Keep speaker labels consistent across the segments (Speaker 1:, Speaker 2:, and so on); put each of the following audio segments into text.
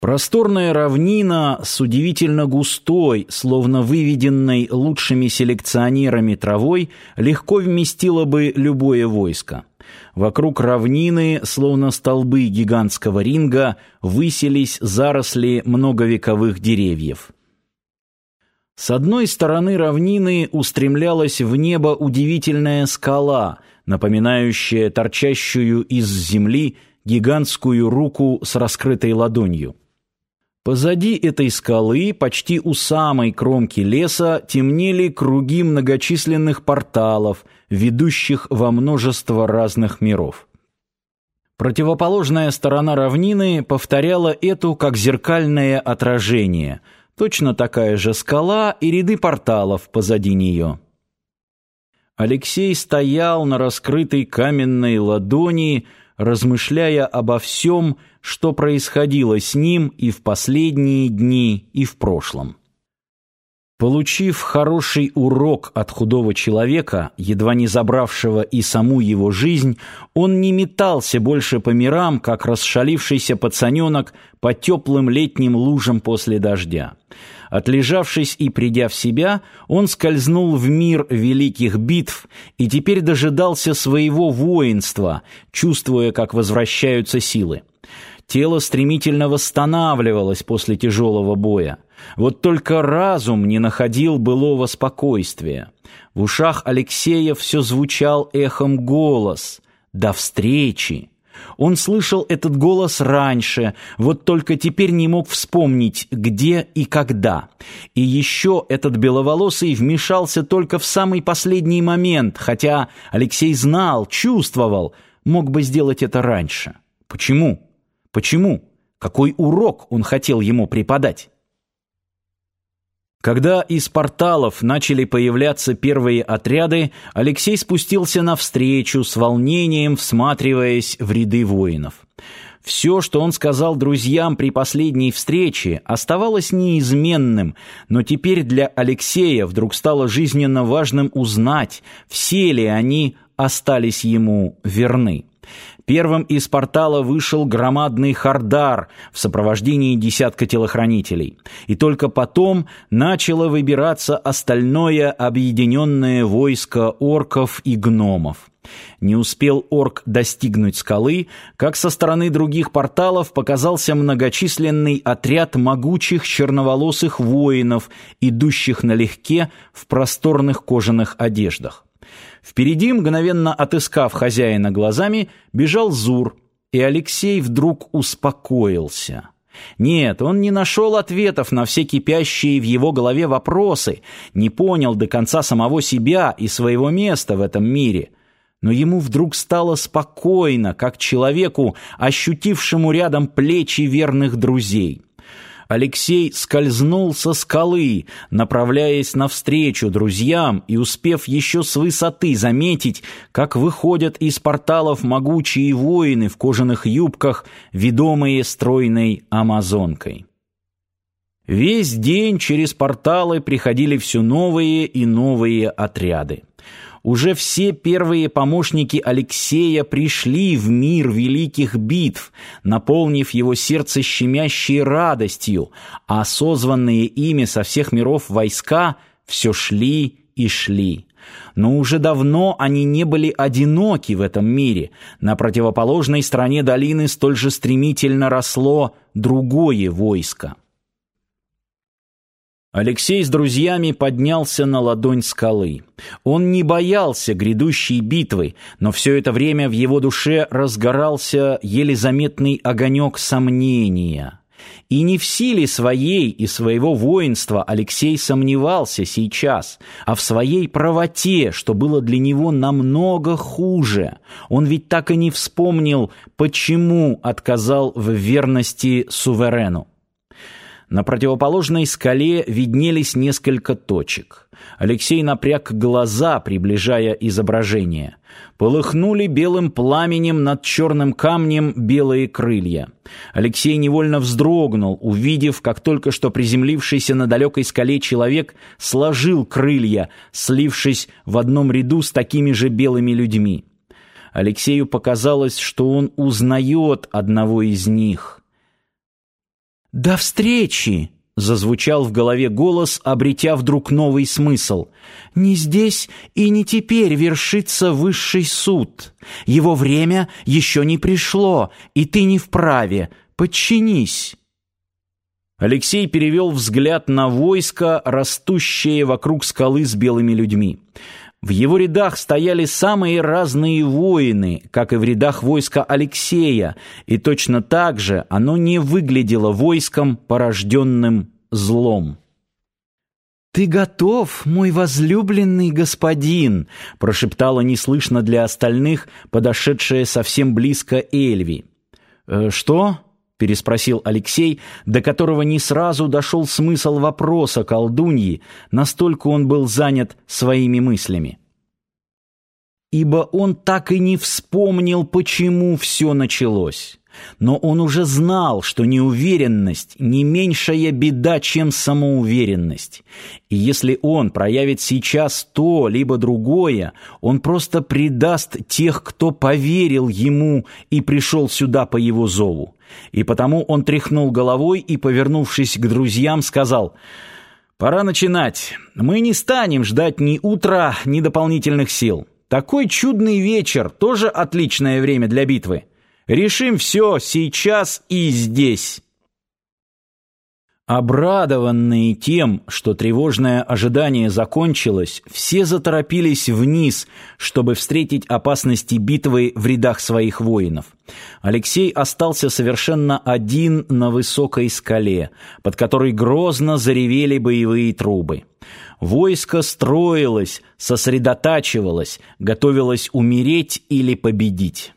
Speaker 1: Просторная равнина с удивительно густой, словно выведенной лучшими селекционерами травой, легко вместила бы любое войско. Вокруг равнины, словно столбы гигантского ринга, высились заросли многовековых деревьев. С одной стороны равнины устремлялась в небо удивительная скала, напоминающая торчащую из земли гигантскую руку с раскрытой ладонью. Позади этой скалы, почти у самой кромки леса, темнели круги многочисленных порталов, ведущих во множество разных миров. Противоположная сторона равнины повторяла эту как зеркальное отражение, точно такая же скала и ряды порталов позади нее. Алексей стоял на раскрытой каменной ладони, размышляя обо всем, что происходило с ним и в последние дни, и в прошлом. Получив хороший урок от худого человека, едва не забравшего и саму его жизнь, он не метался больше по мирам, как расшалившийся пацаненок по теплым летним лужам после дождя. Отлежавшись и придя в себя, он скользнул в мир великих битв и теперь дожидался своего воинства, чувствуя, как возвращаются силы. Тело стремительно восстанавливалось после тяжелого боя. Вот только разум не находил былого спокойствия. В ушах Алексея все звучал эхом голос «До встречи!». Он слышал этот голос раньше, вот только теперь не мог вспомнить, где и когда. И еще этот беловолосый вмешался только в самый последний момент, хотя Алексей знал, чувствовал, мог бы сделать это раньше. Почему? Почему? Какой урок он хотел ему преподать? Когда из порталов начали появляться первые отряды, Алексей спустился навстречу с волнением, всматриваясь в ряды воинов. Все, что он сказал друзьям при последней встрече, оставалось неизменным, но теперь для Алексея вдруг стало жизненно важным узнать, все ли они остались ему верны. Первым из портала вышел громадный Хардар в сопровождении десятка телохранителей. И только потом начало выбираться остальное объединенное войско орков и гномов. Не успел орк достигнуть скалы, как со стороны других порталов показался многочисленный отряд могучих черноволосых воинов, идущих налегке в просторных кожаных одеждах. Впереди, мгновенно отыскав хозяина глазами, бежал Зур, и Алексей вдруг успокоился. Нет, он не нашел ответов на все кипящие в его голове вопросы, не понял до конца самого себя и своего места в этом мире. Но ему вдруг стало спокойно, как человеку, ощутившему рядом плечи верных друзей. Алексей скользнул со скалы, направляясь навстречу друзьям и успев еще с высоты заметить, как выходят из порталов могучие воины в кожаных юбках, ведомые стройной амазонкой. Весь день через порталы приходили все новые и новые отряды. Уже все первые помощники Алексея пришли в мир великих битв, наполнив его сердце щемящей радостью, а созванные ими со всех миров войска все шли и шли. Но уже давно они не были одиноки в этом мире. На противоположной стороне долины столь же стремительно росло другое войско. Алексей с друзьями поднялся на ладонь скалы. Он не боялся грядущей битвы, но все это время в его душе разгорался еле заметный огонек сомнения. И не в силе своей и своего воинства Алексей сомневался сейчас, а в своей правоте, что было для него намного хуже. Он ведь так и не вспомнил, почему отказал в верности суверену. На противоположной скале виднелись несколько точек. Алексей напряг глаза, приближая изображение. Полыхнули белым пламенем над черным камнем белые крылья. Алексей невольно вздрогнул, увидев, как только что приземлившийся на далекой скале человек сложил крылья, слившись в одном ряду с такими же белыми людьми. Алексею показалось, что он узнает одного из них — «До встречи!» — зазвучал в голове голос, обретя вдруг новый смысл. «Не здесь и не теперь вершится высший суд. Его время еще не пришло, и ты не вправе. Подчинись!»
Speaker 2: Алексей перевел взгляд на войско, растущее вокруг скалы с белыми людьми. В его рядах стояли самые разные воины, как и в рядах войска Алексея, и точно так же оно не выглядело войском, порожденным злом.
Speaker 1: «Ты готов, мой возлюбленный господин?» — прошептала неслышно для остальных подошедшая совсем близко Эльви.
Speaker 2: «Э, «Что?» — переспросил Алексей, до которого не сразу дошел смысл вопроса колдуньи, настолько он был занят своими мыслями.
Speaker 1: Ибо он так и не вспомнил, почему все началось. Но он уже знал, что неуверенность не меньшая беда, чем самоуверенность. И если он проявит сейчас то, либо другое, он просто предаст тех, кто поверил ему и пришел сюда по его зову. И потому он тряхнул головой и, повернувшись к друзьям, сказал «Пора начинать. Мы не станем ждать ни утра, ни дополнительных сил. Такой чудный вечер, тоже отличное время для битвы». Решим все сейчас и здесь.
Speaker 2: Обрадованные тем, что тревожное ожидание закончилось, все заторопились вниз, чтобы встретить опасности битвы в рядах своих воинов. Алексей остался совершенно один на высокой скале, под которой грозно заревели боевые трубы. Войско строилось, сосредотачивалось, готовилось умереть или победить.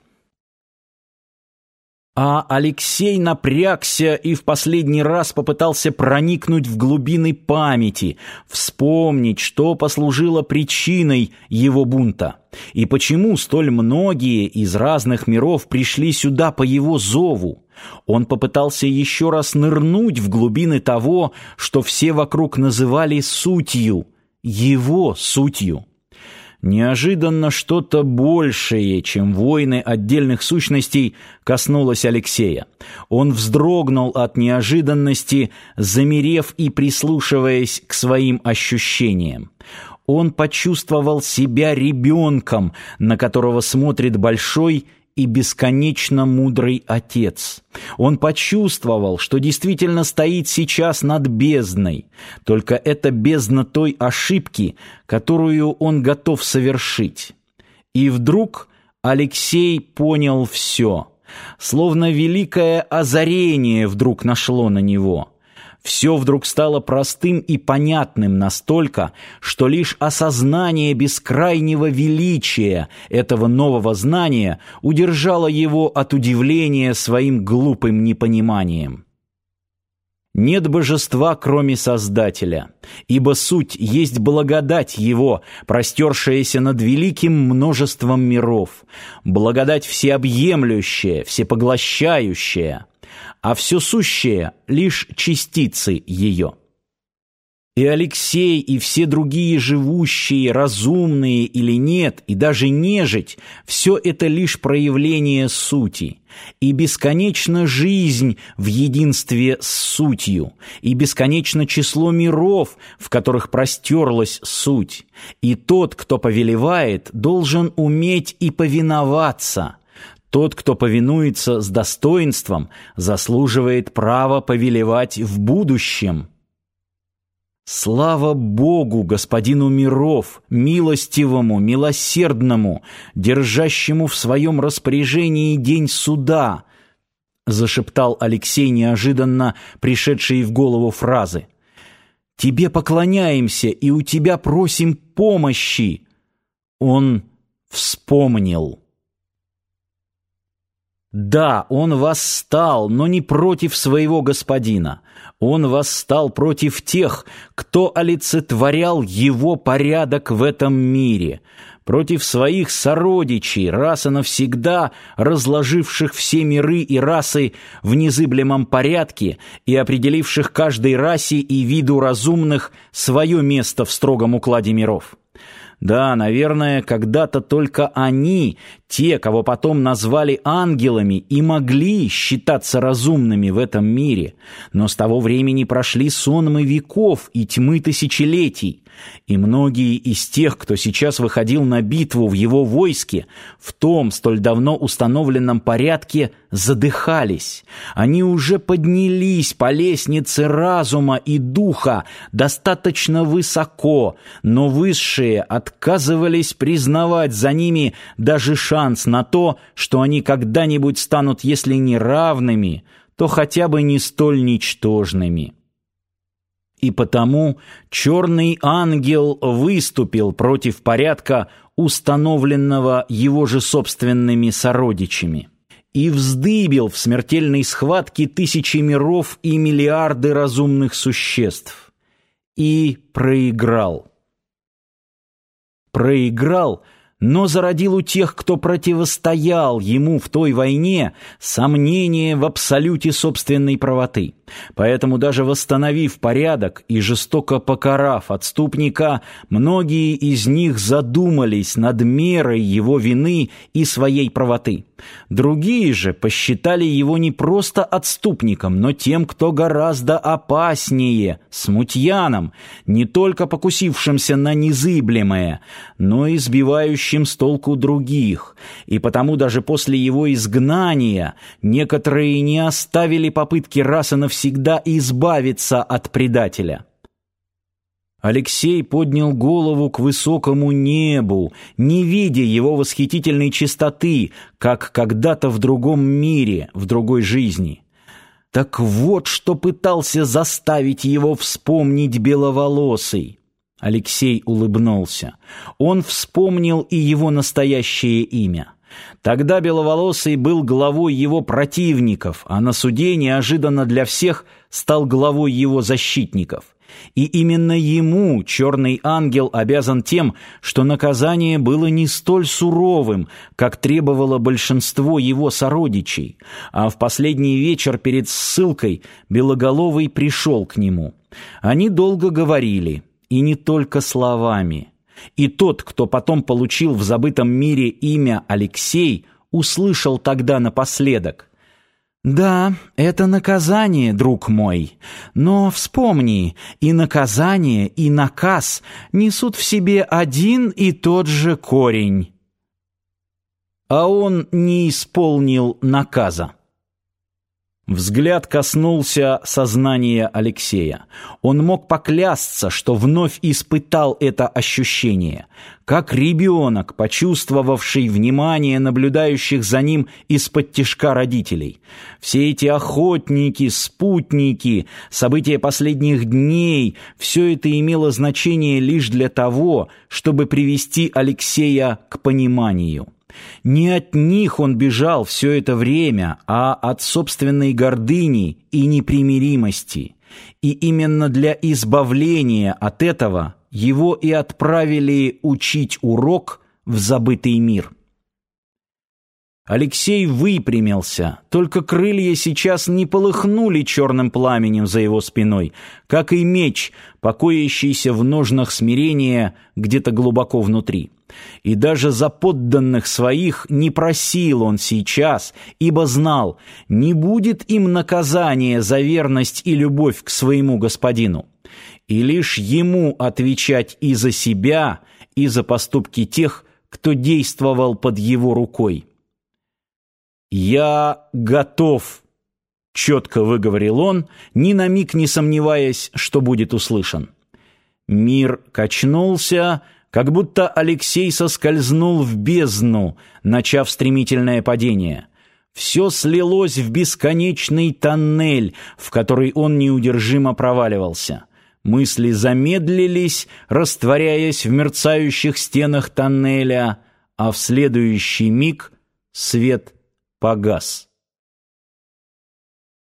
Speaker 2: А Алексей напрягся и в последний раз попытался проникнуть в глубины памяти, вспомнить, что послужило причиной его бунта, и почему столь многие из разных миров пришли сюда по его зову. Он попытался еще раз нырнуть в глубины того, что все вокруг называли сутью, его сутью. Неожиданно что-то большее, чем войны отдельных сущностей, коснулось Алексея. Он вздрогнул от неожиданности, замерев и прислушиваясь к своим ощущениям. Он почувствовал себя ребенком, на которого смотрит большой и бесконечно мудрый Отец. Он почувствовал, что действительно стоит сейчас над бездной, только это бездна той ошибки, которую он готов совершить. И вдруг Алексей понял все, словно великое озарение вдруг нашло на него – все вдруг стало простым и понятным настолько, что лишь осознание бескрайнего величия этого нового знания удержало его от удивления своим глупым непониманием. Нет божества, кроме Создателя, ибо суть есть благодать Его, простершаяся над великим множеством миров, благодать всеобъемлющая, всепоглощающая – а все сущее — лишь частицы ее. И Алексей, и все другие живущие, разумные или нет, и даже нежить — все это лишь проявление сути. И бесконечна жизнь в единстве с сутью, и бесконечно число миров, в которых простерлась суть. И тот, кто повелевает, должен уметь и повиноваться — тот, кто повинуется с достоинством, заслуживает права повелевать в будущем. Слава Богу, господину миров, милостивому, милосердному, держащему в своем распоряжении день суда, зашептал Алексей неожиданно пришедшие в голову фразы. Тебе поклоняемся и у тебя просим помощи. Он вспомнил. Да, он восстал, но не против своего господина. Он восстал против тех, кто олицетворял его порядок в этом мире, против своих сородичей, раз и навсегда разложивших все миры и расы в незыблемом порядке и определивших каждой расе и виду разумных свое место в строгом укладе миров.
Speaker 1: Да, наверное, когда-то только они, те, кого потом назвали ангелами, и могли считаться разумными в этом мире. Но с того времени прошли сонмы веков и тьмы тысячелетий. И многие из тех, кто сейчас выходил на битву в его войске, в том столь давно установленном порядке, задыхались. Они уже поднялись по лестнице разума и духа достаточно высоко, но высшие отказывались признавать за ними даже шанс на то, что они когда-нибудь станут, если не равными, то хотя бы не столь ничтожными. И потому черный ангел выступил против порядка, установленного его же собственными сородичами, и вздыбил в смертельной схватке тысячи миров и миллиарды разумных существ. И проиграл. Проиграл — но зародил у тех, кто противостоял ему в той войне, сомнение в абсолюте собственной правоты. Поэтому даже восстановив порядок и жестоко покарав отступника, многие из них задумались над мерой его вины и своей правоты. Другие же посчитали его не просто отступником, но тем, кто гораздо опаснее, смутьяном, не только покусившимся на незыблемое, но и сбивающим с толку других, и потому даже после его изгнания некоторые не оставили попытки раз и навсегда избавиться от предателя. Алексей поднял голову к высокому небу, не видя его восхитительной чистоты, как когда-то в другом мире, в другой жизни. Так вот, что пытался заставить его вспомнить беловолосый. Алексей улыбнулся. Он вспомнил и его настоящее имя. Тогда Беловолосый был главой его противников, а на суде неожиданно для всех стал главой его защитников. И именно ему черный ангел обязан тем, что наказание было не столь суровым, как требовало большинство его сородичей, а в последний вечер перед ссылкой Белоголовый пришел к нему. Они долго говорили, и не только словами. И тот, кто потом получил в забытом мире имя Алексей, услышал тогда напоследок да, это наказание, друг мой. Но вспомни, и наказание, и наказ несут в себе один и тот же корень. А он не исполнил наказа. Взгляд коснулся сознания Алексея. Он мог поклясться, что вновь испытал это ощущение, как ребенок, почувствовавший внимание наблюдающих за ним из-под тишка родителей. Все эти охотники, спутники, события последних дней — все это имело значение лишь для того, чтобы привести Алексея к пониманию. Не от них он бежал все это время, а от собственной гордыни и непримиримости. И именно для избавления от этого его и отправили учить урок в забытый мир. Алексей выпрямился, только крылья сейчас не полыхнули черным пламенем за его спиной, как и меч, покоящийся в ножнах смирения где-то глубоко внутри. И даже за подданных своих не просил он сейчас, ибо знал, не будет им наказания за верность и любовь к своему господину. И лишь ему отвечать и за себя, и за поступки тех, кто действовал под его рукой. «Я готов», — четко выговорил он, ни на миг не сомневаясь, что будет услышан. Мир качнулся, — как будто Алексей соскользнул в бездну, начав стремительное падение. Все слилось в бесконечный тоннель, в который он неудержимо проваливался. Мысли замедлились, растворяясь в мерцающих стенах тоннеля, а в следующий миг свет погас.